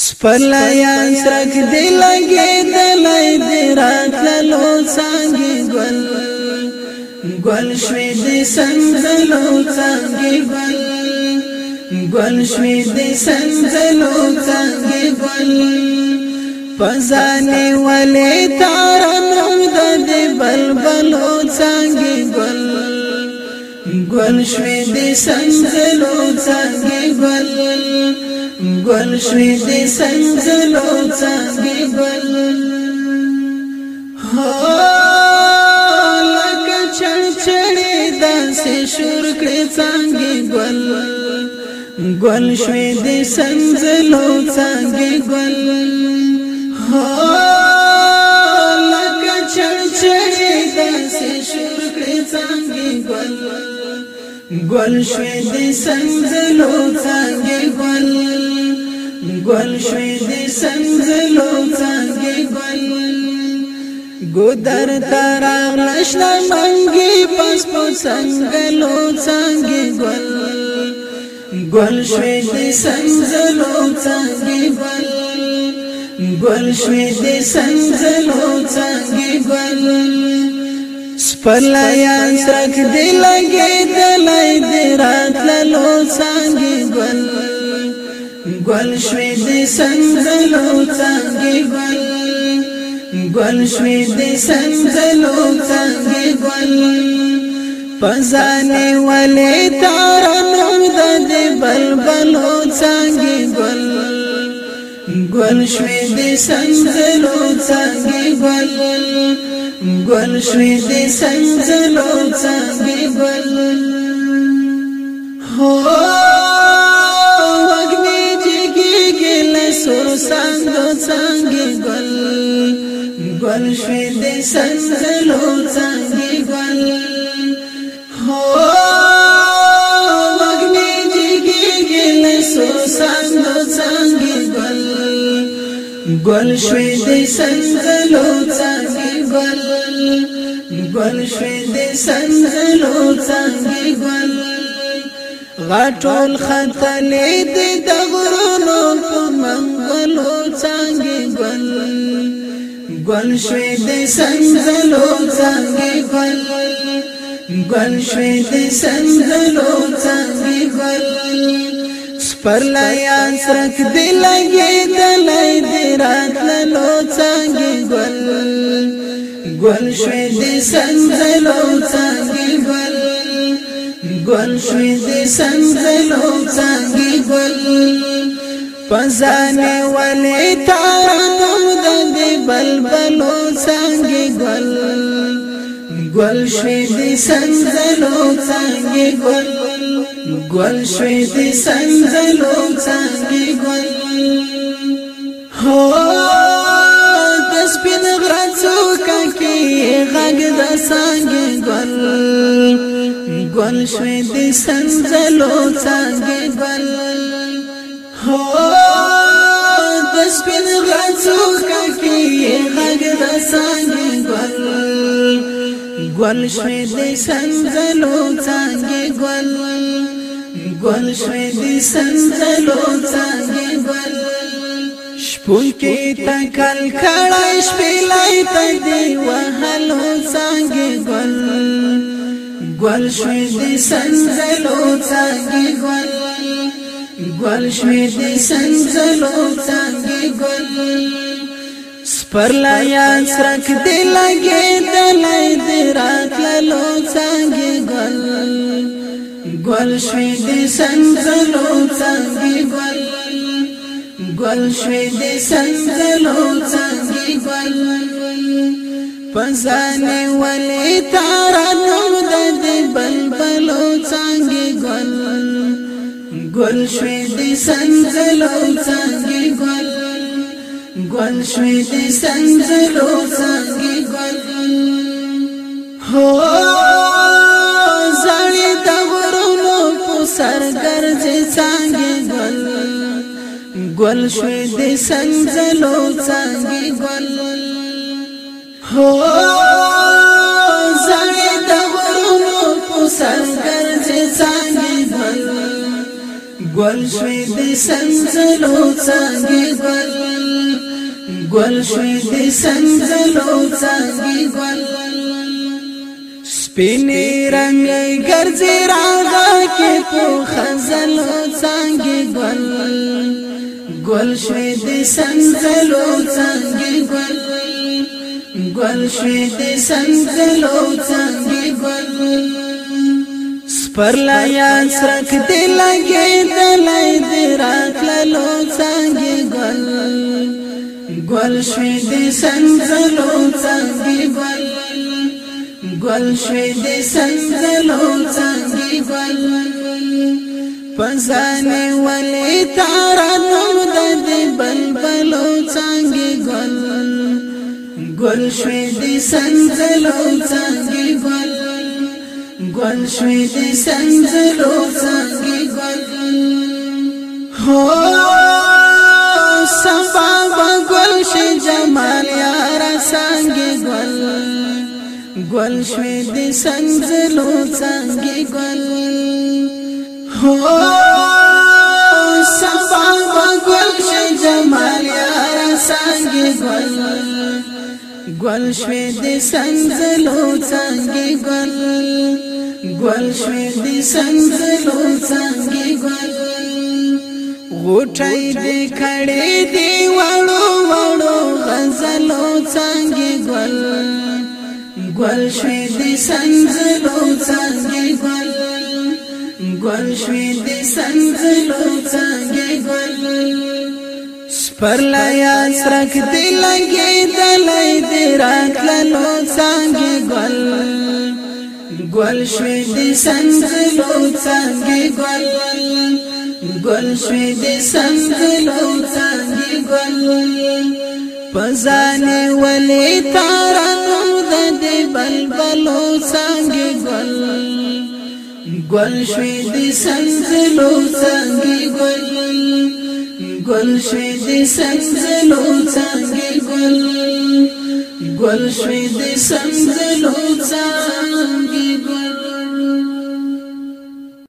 سپلایا سرک دی لگی دلائی دی راتلو سانگی گل گل شوی دی سنزلو سانگی گل گل شوی دی سنزلو سانگی گل پزانی ولی تارم رمد دی بلبلو سانگی گل گل شوی دی سنزلو سانگی گل ګل شوي دې سنځلو څنګه ګل لکه چړچړې داسې شور کړې څنګه ګل ګل شوي دې سنځلو څنګه ګل لکه چړچړې داسې شور کړې څنګه ګل ګل شوي دې سنځلو څنګه ګل گل شوی دی سنزلو څنګه گل ګودر تراغ لښنا منګي پس په سنگلو څنګه گل گل شوی دی سنزلو څنګه گل گل شوی دی سنزلو څنګه گل سپلایا تک دی لګي دلای دی رات لالو څنګه گل شوی دی سندلو تانگی گل گل شوی دی سندلو تانگی گل پزانی ولی تارا نمد دی بلبلو تانگی گل گل شوی دی سندلو تانگی گل گل شوی دی سندلو تانگی گل هو سندو څنګه ګل ګل شوي دې سندلو څنګه ګل هو مګني جګي ګل سو سندو څنګه ګل ګل شوي دې سندلو څنګه ګل ګل شوي دې سندلو څنګه ګل غټول خطلې دې د غرونو په منځ غلو څنګه ګل ګل شوي د سنځلو څنګه ګل ګل شوي د سنځلو څنګه ګل پر لیان سرک دی لگی دلی دی رات للو چانگی گل گل شوی دی سنزلو چانگی گل گل شوی دی سنزلو چانگی گل پزانی ولی تارم د بلبلو څنګه ګل ګل شوی دی سنځلو څنګه ګل ګل شوی دی سنځلو څنګه ګل هو د سپین غرڅو ککی غږ د څنګه ګل ګل شوی دی سنځلو څنګه ګل هو سپین غڅوخ کې غږ د سانګي ګل ګل شوي د سنځلو څنګه ګل ګل شوي د سنځلو څنګه ګل شپون کې تکل کړای شپې لای ته دی وهلو څنګه ګل ګل شوي د سنځلو څنګه ګل ګل شوي د سنځلو څنګه ګل پر لایان سرک دی لګې دلای دی راتلو څنګه ګل ګل شوي دی سنځلو څنګه ګل ګل شوي دی سنځلو څنګه ګل پزانه ولې تار نوم د دې بلبلو څنګه ګل ګل شوي دی سنځلو څنګه ګل گل شوی دی سنزلو سنگی گل هو زړی د غرونو په سر ګرځي سنگی گل گل شوی دی سنزلو سنگی گل هو زړی د غرونو په سر ګرځي سنگی گل گل شوی دی سنزلو سنگی گل گل شوی د سنگلو څنګه گل سپین رنگ ګرځي راغا کې په خزلو څنګه گل گل شوی د سنگلو څنګه گل گل شوی د سنگلو څنګه گل پر لایان سرک دی لګې دلای دی راکلو څنګه گل ګل شوي د سنځلو څنګه ګل ګل شوي د سنځلو څنګه ګل پزانه ولې تار نوم د بلبلو څنګه ګل ګل شوي د سنځلو څنګه ګل ګل شوي د سنځلو څنګه ګل هو سبا ګل شوې د سنځلو څنګه ګل هو سبا ګل شې جمال یار څنګه ګل ګل شوې د سنځلو څنګه ګل ګل شوې د سنځلو څنګه ګل غوټۍ دې کړې دی وړو وړو غزلو څنګه ګل ګل شوي د سنځلو څنګه ګل ګل شوي د سنځلو څنګه ګل پر لیا سرک دی لگی دلی دی رات للو سانگی گل گل شوی دی سنزلو سانگی گل گل شوی دی سنزلو سانگی گل پزانی ولی تارن دی بلبلو سانگی گل گل شوی دی سنزلو سانگی گل گل شوی دی سنزلو سانگی گل گل شوی دی سنزلو سانگی